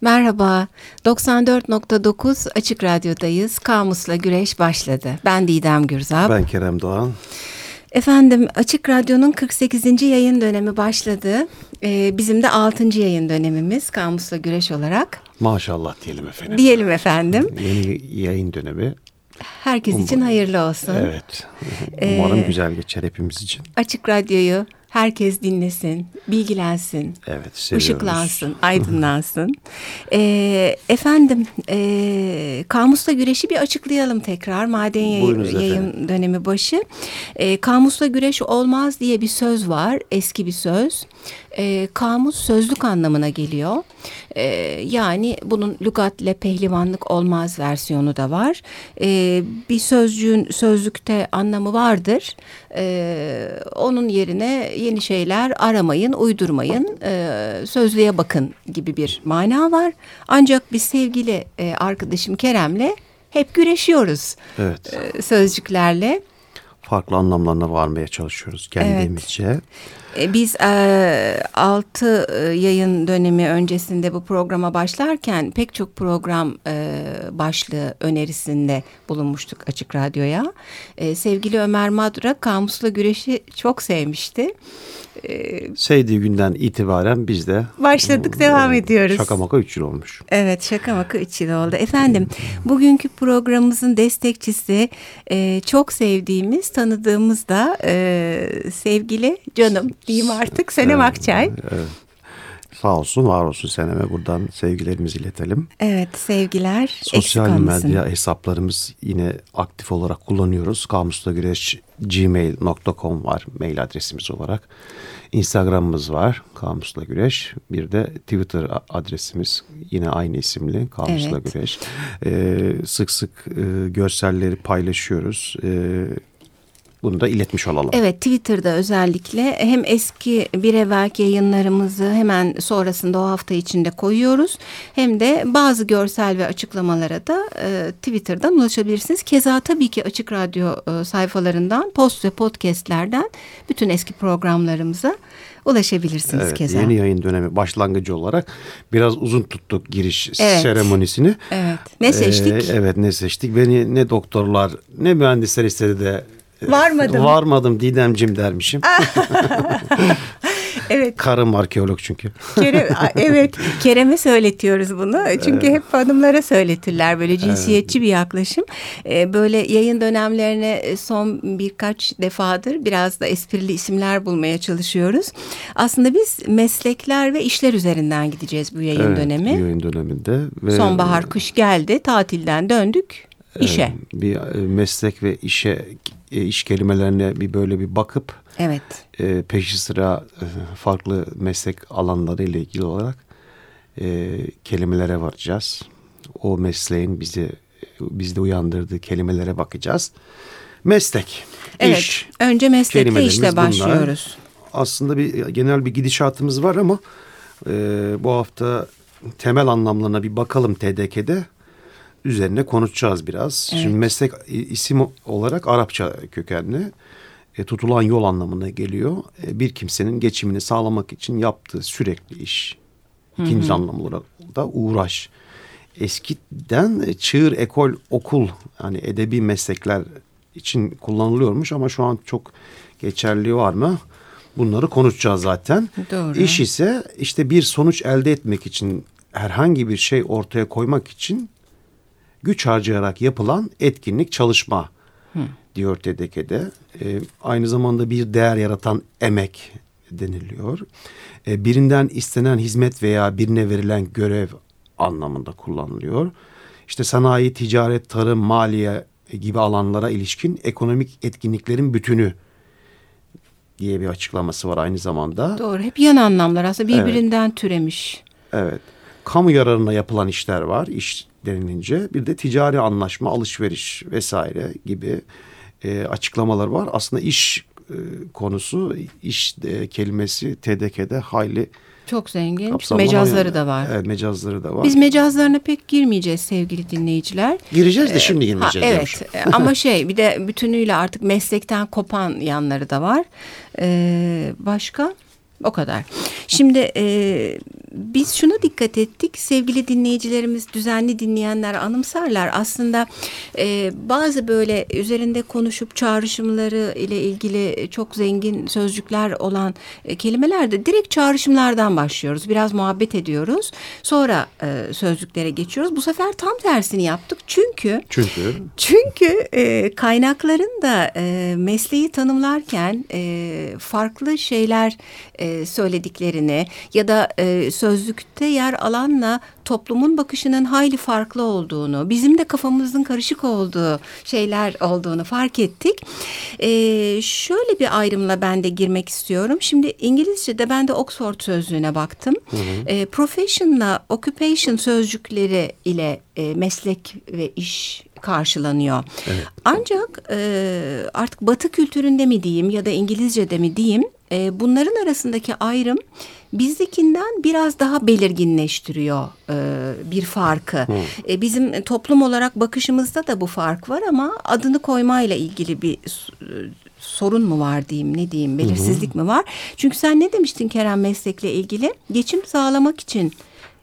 Merhaba, 94.9 Açık Radyo'dayız. Kamus'la Güreş başladı. Ben Didem Gürzap. Ben Kerem Doğan. Efendim Açık Radyo'nun 48. yayın dönemi başladı. Ee, bizim de 6. yayın dönemimiz Kamus'la Güreş olarak. Maşallah diyelim efendim. Diyelim efendim. Yeni yayın dönemi. Herkes um, için hayırlı olsun. Evet. Umarım ee, güzel geçer hepimiz için. Açık Radyo'yu herkes dinlesin, bilgilensin, evet, seviyoruz. ışıklansın, aydınlansın. e, efendim, e, kamusla güreşi bir açıklayalım tekrar. Maden yayın, yayın dönemi başı. E, kamusla güreş olmaz diye bir söz var, eski bir söz. E, kamus sözlük anlamına geliyor. E, yani bunun lügatle pehlivanlık olmaz versiyonu da var. E, bir sözcüğün sözlükte anlamı vardır. E, onun yerine yeni şeyler aramayın, uydurmayın, e, sözlüğe bakın gibi bir mana var. Ancak biz sevgili e, arkadaşım Kerem'le hep güreşiyoruz evet. e, sözcüklerle. Farklı anlamlarına varmaya çalışıyoruz kendimizce. Evet. E, biz e, 6 e, yayın dönemi öncesinde bu programa başlarken pek çok program e, başlığı önerisinde bulunmuştuk Açık Radyo'ya. E, sevgili Ömer Madra kamusla güreşi çok sevmişti. E, Sevdiği günden itibaren biz de başladık devam e, ediyoruz. Şaka maka 3 yıl olmuş. Evet şaka maka 3 yıl oldu. Efendim bugünkü programımızın destekçisi e, çok sevdiğimiz tanıdığımız da e, sevgili canım diyeyim artık Senem evet, Akçay. Evet. Sağ olsun, var olsun Senem'e buradan sevgilerimizi iletelim. Evet, sevgiler. Sosyal medya hesaplarımız yine aktif olarak kullanıyoruz. Kamusla Güreş gmail.com var mail adresimiz olarak. Instagram'ımız var Kamusla Güreş. Bir de Twitter adresimiz yine aynı isimli Kamusla evet. Güreş. Ee, sık sık e, görselleri paylaşıyoruz. Ee, bunu da iletmiş olalım. Evet Twitter'da özellikle hem eski bir evvelki yayınlarımızı hemen sonrasında o hafta içinde koyuyoruz. Hem de bazı görsel ve açıklamalara da e, Twitter'dan ulaşabilirsiniz. Keza tabii ki Açık Radyo e, sayfalarından post ve podcastlerden bütün eski programlarımıza ulaşabilirsiniz evet, keza. Yeni yayın dönemi başlangıcı olarak biraz uzun tuttuk giriş evet. seremonisini. Evet. Ne seçtik? Ee, evet ne seçtik? Beni ne doktorlar ne mühendisler istedi de Varmadım. Varmadım Didemcim dermişim. evet. Karım arkeolog çünkü. Kerem, evet Kerem'e söyletiyoruz bunu. Çünkü evet. hep hanımlara söyletirler böyle cinsiyetçi evet. bir yaklaşım. Ee, böyle yayın dönemlerine e, son birkaç defadır biraz da esprili isimler bulmaya çalışıyoruz. Aslında biz meslekler ve işler üzerinden gideceğiz bu yayın evet, dönemi. yayın döneminde. Ve Sonbahar kış geldi tatilden döndük işe. Bir e, meslek ve işe e, iş kelimelerine bir böyle bir bakıp evet. e, peşi sıra farklı meslek alanları ile ilgili olarak kelimelere varacağız. O mesleğin bizi bizde uyandırdığı kelimelere bakacağız. Meslek, evet, iş. Önce meslekle işle başlıyoruz. Bunlar. Aslında bir genel bir gidişatımız var ama e, bu hafta temel anlamlarına bir bakalım TDK'de üzerine konuşacağız biraz. Evet. Şimdi meslek isim olarak Arapça kökenli. E, tutulan yol anlamına geliyor. E, bir kimsenin geçimini sağlamak için yaptığı sürekli iş. İkinci hı hı. anlamı olarak da uğraş. Eskiden e, çığır, ekol, okul yani edebi meslekler için kullanılıyormuş ama şu an çok geçerli var mı? Bunları konuşacağız zaten. Doğru. İş ise işte bir sonuç elde etmek için herhangi bir şey ortaya koymak için güç harcayarak yapılan etkinlik çalışma Hı. diyor TDK'de. E, aynı zamanda bir değer yaratan emek deniliyor. E, birinden istenen hizmet veya birine verilen görev anlamında kullanılıyor. İşte sanayi, ticaret, tarım, maliye gibi alanlara ilişkin ekonomik etkinliklerin bütünü diye bir açıklaması var aynı zamanda. Doğru. Hep yan anlamlar aslında birbirinden evet. türemiş. Evet. Kamu yararına yapılan işler var. İş denilince bir de ticari anlaşma, alışveriş vesaire gibi e, açıklamalar var. Aslında iş e, konusu, iş de, kelimesi TDK'de hayli çok zengin. Mecazları yani. da var. Evet mecazları da var. Biz mecazlarına pek girmeyeceğiz sevgili dinleyiciler. Gireceğiz de ee, şimdi girmeyeceğiz. Ha, evet ama şey bir de bütünüyle artık meslekten kopan yanları da var. Ee, başka? O kadar. Şimdi e, biz şuna dikkat ettik. Sevgili dinleyicilerimiz, düzenli dinleyenler anımsarlar. Aslında e, bazı böyle üzerinde konuşup çağrışımları ile ilgili çok zengin sözcükler olan e, kelimelerde direkt çağrışımlardan başlıyoruz. Biraz muhabbet ediyoruz. Sonra e, sözcüklere geçiyoruz. Bu sefer tam tersini yaptık. Çünkü çünkü çünkü e, kaynakların da e, mesleği tanımlarken e, farklı şeyler e, söylediklerini ya da e, sözlükte yer alanla toplumun bakışının hayli farklı olduğunu, bizim de kafamızın karışık olduğu şeyler olduğunu fark ettik. E, şöyle bir ayrımla ben de girmek istiyorum. Şimdi İngilizce'de ben de Oxford sözlüğüne baktım. Hı hı. E, profession'la occupation sözcükleri ile e, meslek ve iş karşılanıyor. Evet. Ancak e, artık Batı kültüründe mi diyeyim ya da İngilizce'de mi diyeyim e, bunların arasındaki ayrım bizdekinden biraz daha belirginleştiriyor e, bir farkı. E, bizim toplum olarak bakışımızda da bu fark var ama adını koymayla ilgili bir e, sorun mu var diyeyim ne diyeyim belirsizlik -hı. mi var? Çünkü sen ne demiştin Kerem meslekle ilgili? Geçim sağlamak için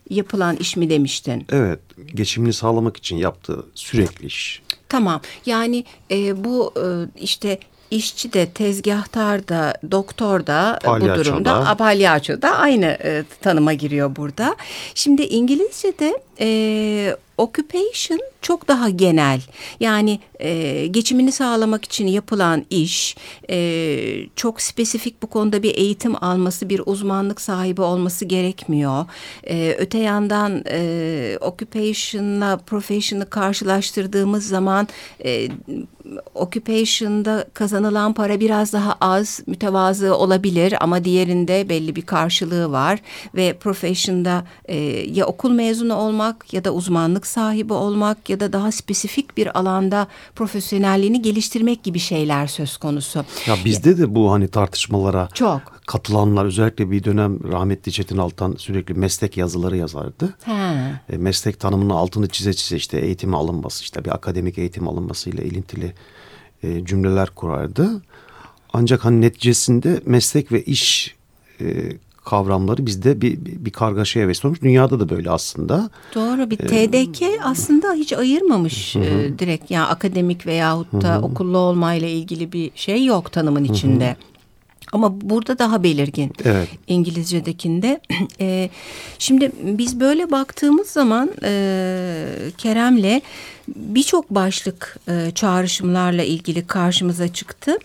yapılan iş mi demiştin? Evet, geçimini sağlamak için yaptığı sürekli iş. Tamam, yani e, bu e, işte işçi de, tezgahtar da, doktor da palyaço bu durumda, da. palyaço da aynı e, tanıma giriyor burada. Şimdi İngilizce'de e, occupation çok daha genel. Yani e, geçimini sağlamak için yapılan iş, e, çok spesifik bu konuda bir eğitim alması, bir uzmanlık sahibi olması gerekmiyor. E, öte yandan e, occupation'la profession'ı karşılaştırdığımız zaman e, occupation'da kazanılan para biraz daha az, mütevazı olabilir ama diğerinde belli bir karşılığı var ve profession'da e, ya okul mezunu olmak ya da uzmanlık sahibi olmak ya da daha spesifik bir alanda profesyonelliğini geliştirmek gibi şeyler söz konusu. Ya bizde de bu hani tartışmalara çok katılanlar özellikle bir dönem rahmetli Çetin Altan sürekli meslek yazıları yazardı. He. E, meslek tanımının altını çize çize işte eğitime alınması işte bir akademik eğitim alınmasıyla ilintili e, cümleler kurardı. Ancak hani neticesinde meslek ve iş e, kavramları bizde bir, bir, bir kargaşaya vesile olmuş. Dünyada da böyle aslında. Doğru bir TDK ee, aslında hiç ayırmamış hı hı. E, direkt yani akademik veyahut da hı hı. okullu olmayla ilgili bir şey yok tanımın içinde. Hı hı. Ama burada daha belirgin evet. İngilizce'dekinde. E, şimdi biz böyle baktığımız zaman e, Kerem'le birçok başlık e, çağrışımlarla ilgili karşımıza çıktı.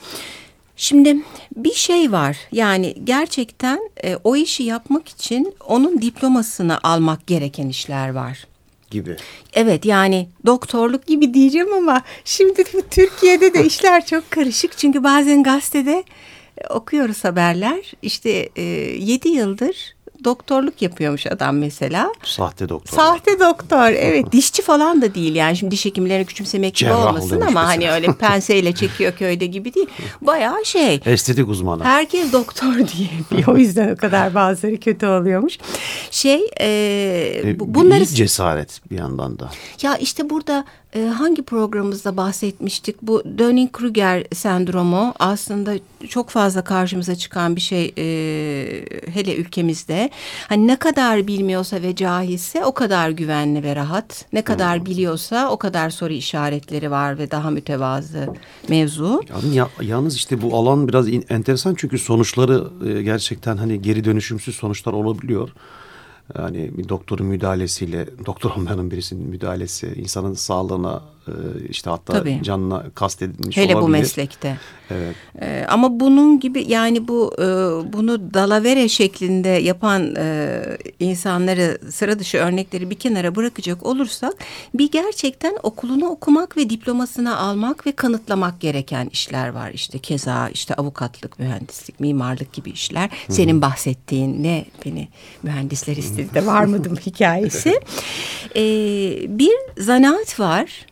Şimdi bir şey var yani gerçekten e, o işi yapmak için onun diplomasını almak gereken işler var gibi. Evet yani doktorluk gibi diyeceğim ama şimdi Türkiye'de de işler çok karışık. Çünkü bazen gazetede okuyoruz haberler. İşte e, 7 yıldır doktorluk yapıyormuş adam mesela. Sahte doktor. Sahte doktor evet dişçi falan da değil yani şimdi diş hekimlerini küçümsemek gibi olmasın ama mesela. hani öyle penseyle çekiyor köyde gibi değil. Bayağı şey. Estetik uzmanı. Herkes doktor diye o yüzden o kadar bazıları kötü oluyormuş. Şey e, e bunları... cesaret bir yandan da. Ya işte burada e, hangi programımızda bahsetmiştik? Bu Dunning-Kruger sendromu aslında çok fazla karşımıza çıkan bir şey e, hele ülkemizde. Hani ne kadar bilmiyorsa ve cahilse o kadar güvenli ve rahat. Ne kadar hmm. biliyorsa o kadar soru işaretleri var ve daha mütevazı mevzu. Yani ya, yalnız işte bu alan biraz enteresan çünkü sonuçları e, gerçekten hani geri dönüşümsüz sonuçlar olabiliyor. Yani bir doktorun müdahalesiyle, doktor olmayanın birisinin müdahalesi insanın sağlığına işte hatta Tabii. canına kastedilmiş Hele olabilir. Hele bu meslekte. Evet. Ee, ama bunun gibi yani bu e, bunu dalavere şeklinde yapan e, insanları sıra dışı örnekleri bir kenara bırakacak olursak bir gerçekten okulunu okumak ve diplomasını almak ve kanıtlamak gereken işler var. İşte keza işte avukatlık, mühendislik, mimarlık gibi işler. Senin Hı -hı. bahsettiğin ne beni mühendisler istedi de var mıydım hikayesi. Ee, bir zanaat var.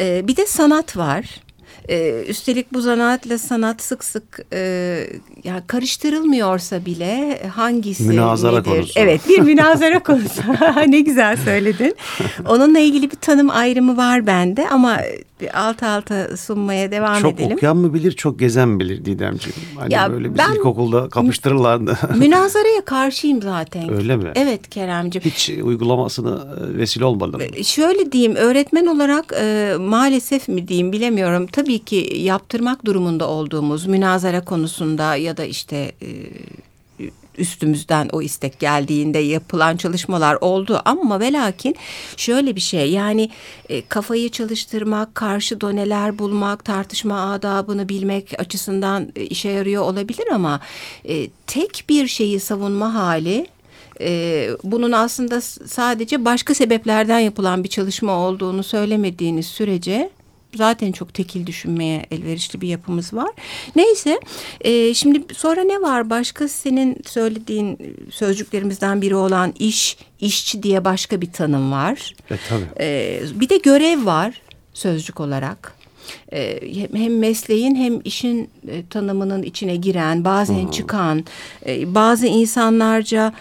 Ee, bir de sanat var. Ee, üstelik bu zanaatla sanat sık sık e, ya karıştırılmıyorsa bile hangisi münazara nedir? konusu. Evet bir münazara konusu. ne güzel söyledin. Onunla ilgili bir tanım ayrımı var bende ama alt alta sunmaya devam çok edelim. Çok okuyan mı bilir, çok gezen mi bilir Didemciğim? Hani ya böyle biz ben, ilkokulda kapıştırırlardı. münazaraya karşıyım zaten. Öyle mi? Evet Keremciğim. Hiç uygulamasını e, vesile olmadı mı? Şöyle diyeyim öğretmen olarak e, maalesef mi diyeyim bilemiyorum. Tabii ki yaptırmak durumunda olduğumuz münazara konusunda ya da işte... E, üstümüzden o istek geldiğinde yapılan çalışmalar oldu. Ama ve şöyle bir şey yani e, kafayı çalıştırmak, karşı doneler bulmak, tartışma adabını bilmek açısından e, işe yarıyor olabilir ama tek bir şeyi savunma hali bunun aslında sadece başka sebeplerden yapılan bir çalışma olduğunu söylemediğiniz sürece zaten çok tekil düşünmeye elverişli bir yapımız var. Neyse e, şimdi sonra ne var başka senin söylediğin sözcüklerimizden biri olan iş, işçi diye başka bir tanım var. E, tabii. E, bir de görev var sözcük olarak. E, hem mesleğin hem işin e, tanımının içine giren bazen hmm. çıkan e, bazı insanlarca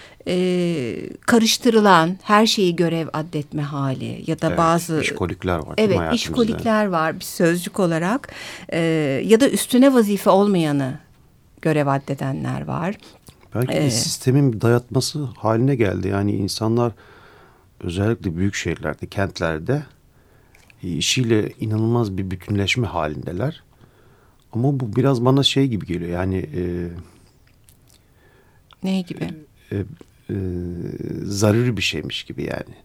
karıştırılan her şeyi görev addetme hali ya da evet, bazı işkolikler var. Evet işkolikler var bir sözcük olarak ya da üstüne vazife olmayanı görev addedenler var. Belki ee, sistemin dayatması haline geldi. Yani insanlar özellikle büyük şehirlerde, kentlerde işiyle inanılmaz bir bütünleşme halindeler. Ama bu biraz bana şey gibi geliyor yani... E, ne gibi? E, e, e, zaruri bir şeymiş gibi yani.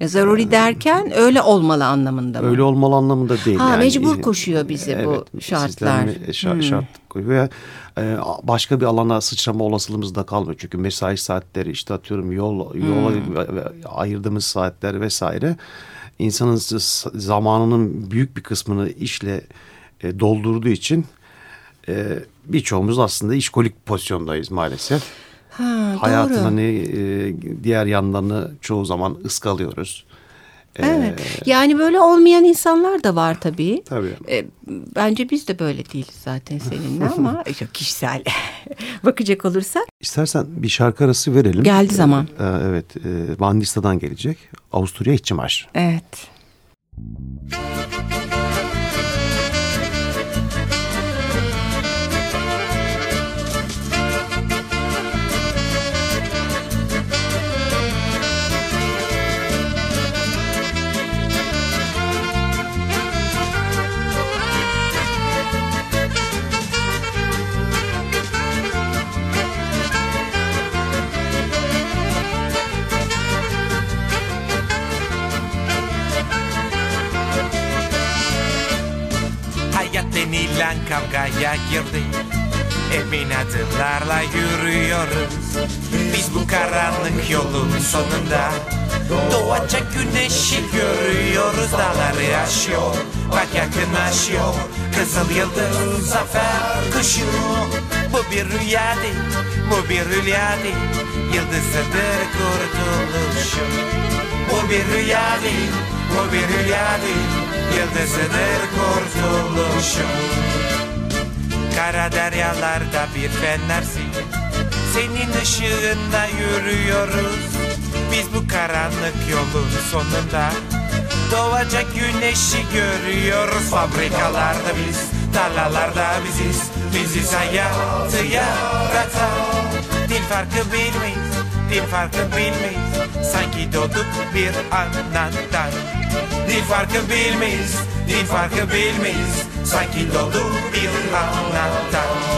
E, zaruri derken öyle olmalı anlamında mı? Öyle olmalı anlamında değil. Ha, yani, mecbur koşuyor bizi evet, bu şartlar. Şart, hmm. şart koyuyor. E, başka bir alana sıçrama olasılığımız da kalmıyor. Çünkü mesai saatleri işte atıyorum yol yola hmm. ayırdığımız saatler vesaire insanın zamanının büyük bir kısmını işle e, doldurduğu için e, birçoğumuz aslında işkolik pozisyondayız maalesef. Ha, Hayatın doğru. hani e, diğer yanlarını çoğu zaman ıskalıyoruz. E, evet. Ee, yani böyle olmayan insanlar da var tabii. Tabii. Ee, bence biz de böyle değiliz zaten seninle ama çok kişisel bakacak olursak. İstersen bir şarkı arası verelim. Geldi zaman. Ee, evet. E, Van Lista'dan gelecek. Avusturya İççi Marş. Evet. Denilen kavgaya girdi. Emin adımlarla yürüyoruz. Biz bu karanlık yolun sonunda Doğacak güneşi görüyoruz. Dağları aşıyor Bak yakınlaşıyor. Kızıl yıldız zafer kuşu. Bu bir rüya değil Bu bir rüya değil. Yıldızıdır kurtuluşum. Bu bir rüya değil Bu bir rüya değil yıldızıdır kurtuluşum. Kara deryalarda bir fenersin. Senin ışığında yürüyoruz. Biz bu karanlık yolun sonunda Doğacak güneşi görüyoruz. Fabrikalarda biz, tarlalarda biziz. Biziz hayatı yaratan. Dil farkı bilmeyiz, dil farkı bilmeyiz. Sanki doğduk bir anandan Dil farkı bilmeyiz, dil farkı bilmeyiz. Sanki doğduk bir anandan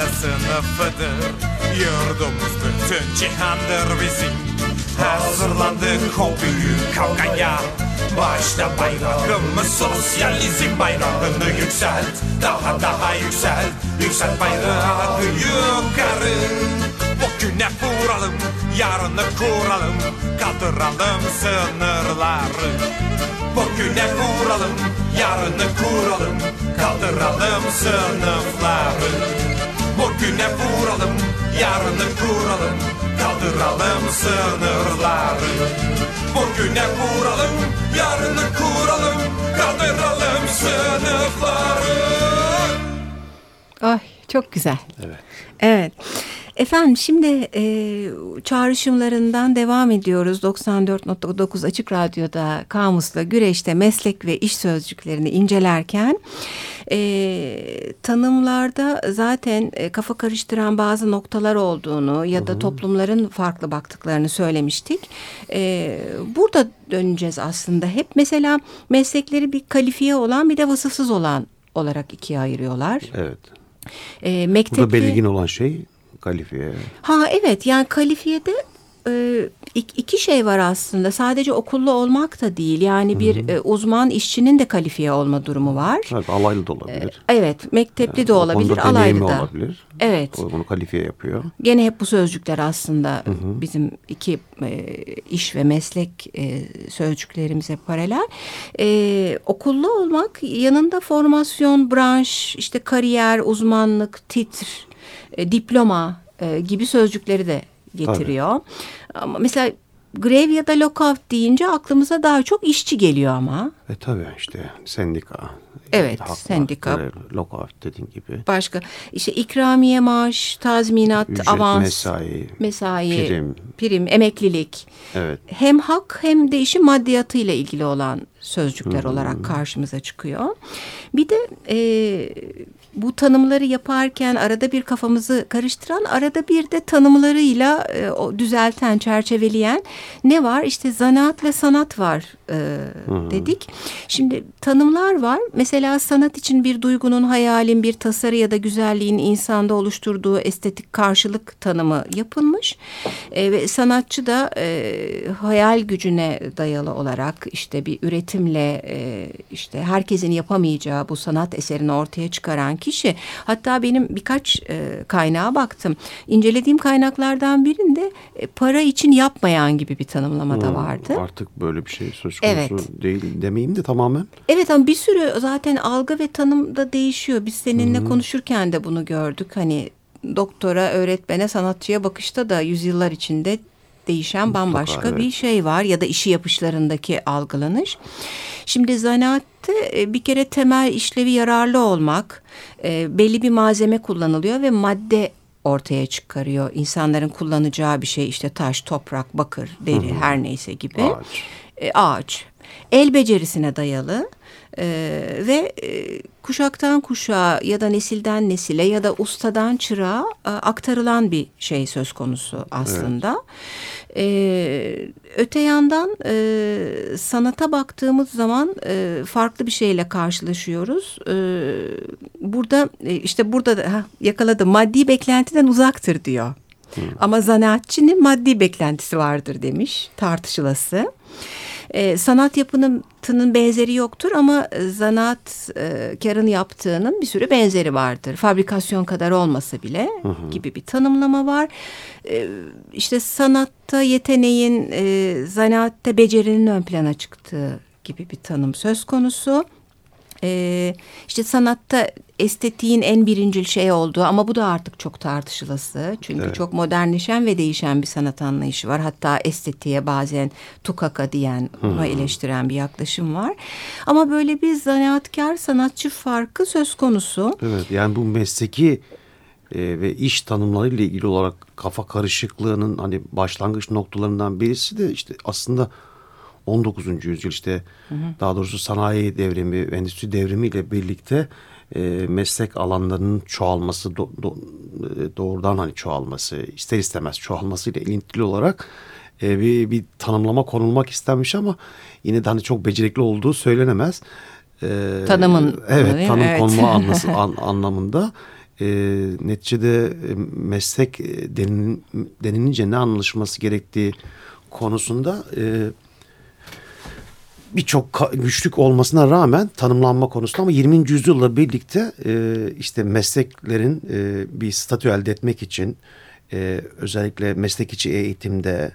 amele sınıfıdır Yurdumuz bütün cihandır bizim. Hazırlandık o büyük kavgaya Başta bayrağımız sosyalizm bayrağını yükselt. Daha daha yükselt Yükselt bayrağı yukarı. Bugüne vuralım Yarını kuralım Kaldıralım sınırları. Bugüne vuralım Yarını kuralım Kaldıralım sınıfları Bugüne vuralım Yarını kuralım Kaldıralım sınırları Bugüne vuralım Yarını kuralım Kaldıralım sınıfları Ay çok güzel. Evet. Evet. Efendim şimdi e, çağrışımlarından devam ediyoruz. 94.9 Açık Radyo'da Kamus'la Güreş'te meslek ve iş sözcüklerini incelerken e, tanımlarda zaten e, kafa karıştıran bazı noktalar olduğunu ya da toplumların farklı baktıklarını söylemiştik. E, burada döneceğiz aslında. Hep mesela meslekleri bir kalifiye olan bir de vasıfsız olan olarak ikiye ayırıyorlar. Evet. E, mektepli... Burada belirgin olan şey kalifiye. Ha evet yani kalifiyede e, iki şey var aslında. Sadece okullu olmak da değil. Yani bir e, uzman işçinin de kalifiye olma durumu var. Evet, alaylı da olabilir. Evet, mektepli de O olabilir, alaylı da. olabilir. Evet. O bunu kalifiye yapıyor. Gene hep bu sözcükler aslında bizim iki e, iş ve meslek e, sözcüklerimize paralel. E, okullu olmak yanında formasyon, branş, işte kariyer, uzmanlık, titr, e, diploma e, gibi sözcükleri de getiriyor. Ama mesela grev ya da lockout deyince aklımıza daha çok işçi geliyor ama. E tabii işte sendika. Evet, haklar, sendika. grev, lockout dediğin gibi. Başka işte ikramiye maaş, tazminat, Ücret, avans, mesai, mesai, prim. prim, emeklilik. Evet. Hem hak hem de işin maddiyatıyla ilgili olan sözcükler olarak karşımıza çıkıyor. Bir de e, bu tanımları yaparken arada bir kafamızı karıştıran, arada bir de tanımlarıyla e, o düzelten, çerçeveleyen ne var? İşte zanaatla sanat var e, dedik. Şimdi tanımlar var. Mesela sanat için bir duygunun, hayalin, bir tasarı ya da güzelliğin insanda oluşturduğu estetik karşılık tanımı yapılmış. E, ve sanatçı da e, hayal gücüne dayalı olarak işte bir üretimle e, işte herkesin yapamayacağı bu sanat eserini ortaya çıkaran kişi. Hatta benim birkaç e, kaynağa baktım. İncelediğim kaynaklardan birinde e, para için yapmayan gibi bir tanımlama da vardı. Artık böyle bir şey söz konusu Evet. değil demeyeyim de tamamen. Evet ama bir sürü zaten algı ve tanım da değişiyor. Biz seninle konuşurken de bunu gördük. Hani doktora, öğretmene, sanatçıya bakışta da yüzyıllar içinde değişen bambaşka evet. bir şey var ya da işi yapışlarındaki algılanış. Şimdi zanaatte e, bir kere temel işlevi yararlı olmak, e, belli bir malzeme kullanılıyor ve madde ortaya çıkarıyor. İnsanların kullanacağı bir şey işte taş, toprak, bakır, deri her neyse gibi. Ağaç. E, ağaç. El becerisine dayalı e, ve e, kuşaktan kuşağa ya da nesilden nesile ya da ustadan çırağa e, aktarılan bir şey söz konusu aslında. E, öte yandan e, sanata baktığımız zaman e, farklı bir şeyle karşılaşıyoruz. E, burada e, işte burada da ha, yakaladım maddi beklentiden uzaktır diyor. Ama zanaatçının maddi beklentisi vardır demiş tartışılası. E, sanat yapının benzeri yoktur ama e, zanaat e, karın yaptığının bir sürü benzeri vardır. Fabrikasyon kadar olmasa bile gibi bir tanımlama var. E, işte sanatta yeteneğin, e, zanaatte becerinin ön plana çıktığı gibi bir tanım söz konusu. Ee, işte sanatta estetiğin en birincil şey olduğu ama bu da artık çok tartışılası. Çünkü Evet. çok modernleşen ve değişen bir sanat anlayışı var. Hatta estetiğe bazen tukaka diyen, bunu eleştiren bir yaklaşım var. Ama böyle bir zanaatkar sanatçı farkı söz konusu. Evet yani bu mesleki e, ve iş tanımlarıyla ilgili olarak kafa karışıklığının hani başlangıç noktalarından birisi de işte aslında 19. yüzyıl işte daha doğrusu sanayi devrimi, endüstri devrimiyle birlikte e, meslek alanlarının çoğalması do- do- e, doğrudan hani çoğalması ister istemez çoğalmasıyla ilintili olarak e, bir, bir tanımlama konulmak istenmiş ama yine de hani çok becerikli olduğu söylenemez. E, Tanımın, evet tanım Evet. konma anlası, an- anlamında e, neticede e, meslek e, denin, denilince ne anlaşılması gerektiği konusunda e, birçok güçlük olmasına rağmen tanımlanma konusunda ama 20. yüzyılla birlikte e, işte mesleklerin e, bir statü elde etmek için e, özellikle meslek içi eğitimde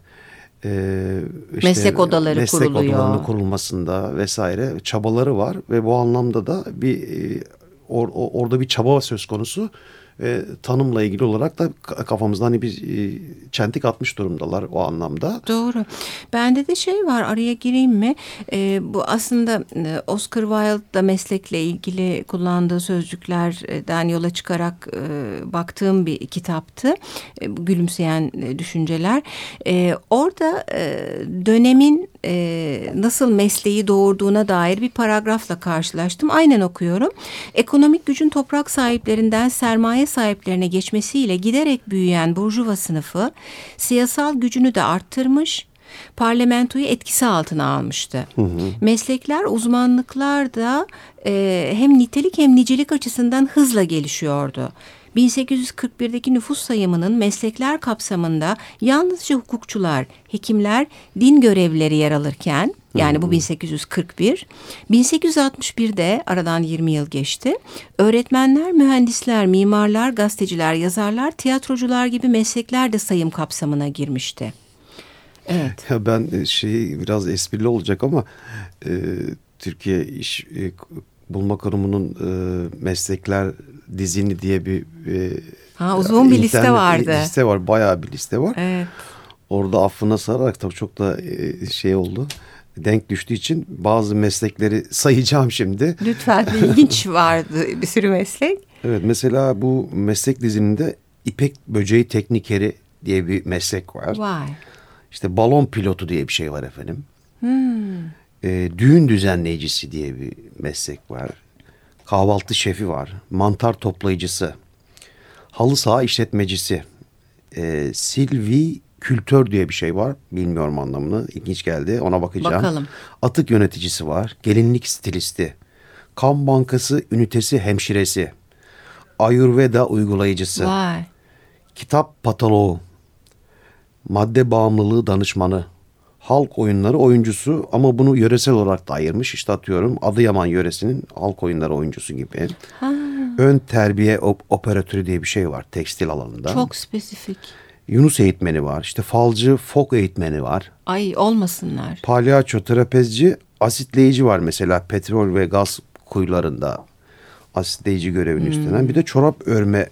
e, işte meslek odaları meslek kuruluyor. odalarının kurulmasında vesaire çabaları var ve bu anlamda da bir e, or, orada bir çaba söz konusu e, tanımla ilgili olarak da kafamızdan hani bir e, çentik atmış durumdalar o anlamda. Doğru. Bende de şey var araya gireyim mi? E, bu aslında e, Oscar Wilde'da meslekle ilgili kullandığı sözcüklerden yola çıkarak e, baktığım bir kitaptı. E, gülümseyen e, düşünceler. E, orada e, dönemin e, nasıl mesleği doğurduğuna dair bir paragrafla karşılaştım. Aynen okuyorum. Ekonomik gücün toprak sahiplerinden sermaye sahiplerine geçmesiyle giderek büyüyen burjuva sınıfı siyasal gücünü de arttırmış, parlamentoyu etkisi altına almıştı. Hı hı. Meslekler, uzmanlıklar da e, hem nitelik hem nicelik açısından hızla gelişiyordu. 1841'deki nüfus sayımının meslekler kapsamında yalnızca hukukçular, hekimler, din görevlileri yer alırken yani bu 1841. 1861'de aradan 20 yıl geçti. Öğretmenler, mühendisler, mimarlar, gazeteciler, yazarlar, tiyatrocular gibi meslekler de sayım kapsamına girmişti. Evet. Ya ben şey biraz esprili olacak ama e, Türkiye İş e, Bulma Kurumu'nun e, meslekler dizini diye bir e, ha, uzun bir liste vardı. Liste var, bayağı bir liste var. Evet. Orada affına sararak tabii çok da e, şey oldu denk düştüğü için bazı meslekleri sayacağım şimdi. Lütfen ilginç vardı bir sürü meslek. Evet mesela bu meslek diziminde ipek böceği teknikeri diye bir meslek var. Vay. İşte balon pilotu diye bir şey var efendim. Hmm. E, düğün düzenleyicisi diye bir meslek var. Kahvaltı şefi var. Mantar toplayıcısı. Halı saha işletmecisi. E, Silvi kültör diye bir şey var. Bilmiyorum anlamını. İlginç geldi. Ona bakacağım. Bakalım. Atık yöneticisi var. Gelinlik stilisti. Kan bankası ünitesi hemşiresi. Ayurveda uygulayıcısı. Vay. Kitap patoloğu. Madde bağımlılığı danışmanı. Halk oyunları oyuncusu ama bunu yöresel olarak da ayırmış. İşte atıyorum Adıyaman yöresinin halk oyunları oyuncusu gibi. Ha. Ön terbiye op operatörü diye bir şey var tekstil alanında. Çok spesifik. Yunus eğitmeni var. İşte falcı, fok eğitmeni var. Ay olmasınlar. Palyaço, trapezci, asitleyici var mesela petrol ve gaz kuyularında asitleyici görevini hmm. üstlenen. Bir de çorap örme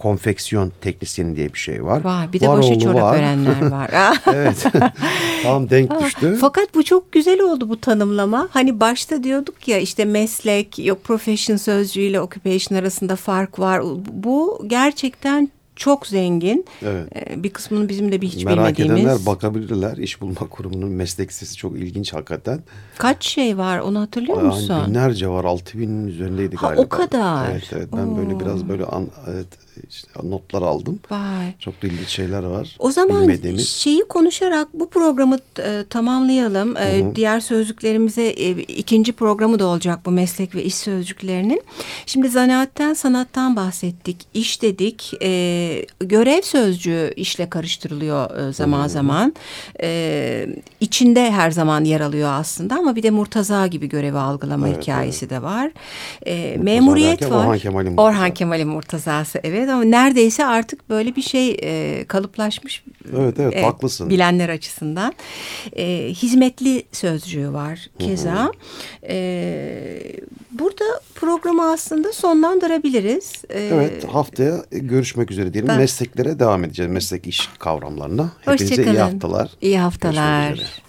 konfeksiyon teknisyeni diye bir şey var. Var. Bir de boşa çorap var. örenler var. evet. Tam denk düştü. Fakat bu çok güzel oldu bu tanımlama. Hani başta diyorduk ya işte meslek, yok profession sözcüğüyle occupation arasında fark var. Bu gerçekten çok zengin. Evet. Ee, bir kısmını bizim de bir hiç Merak bilmediğimiz. Merak edenler bakabilirler. İş Bulma Kurumu'nun meslek sitesi çok ilginç hakikaten. Kaç şey var onu hatırlıyor yani musun? Binlerce var. Altı binin üzerindeydi ha, galiba. O kadar. Evet evet ben Oo. böyle biraz böyle an, evet, işte notlar aldım. Vay. Çok da ilginç şeyler var. O zaman bilmediğimiz. şeyi konuşarak bu programı e, tamamlayalım. E, diğer sözcüklerimize e, ikinci programı da olacak bu meslek ve iş sözcüklerinin. Şimdi zanaatten sanattan bahsettik. İş dedik. E, görev sözcüğü işle karıştırılıyor e, zaman hmm. zaman. E, içinde her zaman yer alıyor aslında ama bir de Murtaza gibi görevi algılama evet, hikayesi evet. de var. E, memuriyet var. Orhan Kemal'in Murtazası. Orhan Kemal'in Murtazası evet ama neredeyse artık böyle bir şey e, kalıplaşmış. Evet evet e, haklısın. Bilenler açısından. E, hizmetli sözcüğü var keza. E, burada programı aslında sonlandırabiliriz. E, evet haftaya görüşmek üzere diyelim. Ben, Mesleklere devam edeceğiz. Meslek iş kavramlarına. Hepinize iyi haftalar. İyi haftalar.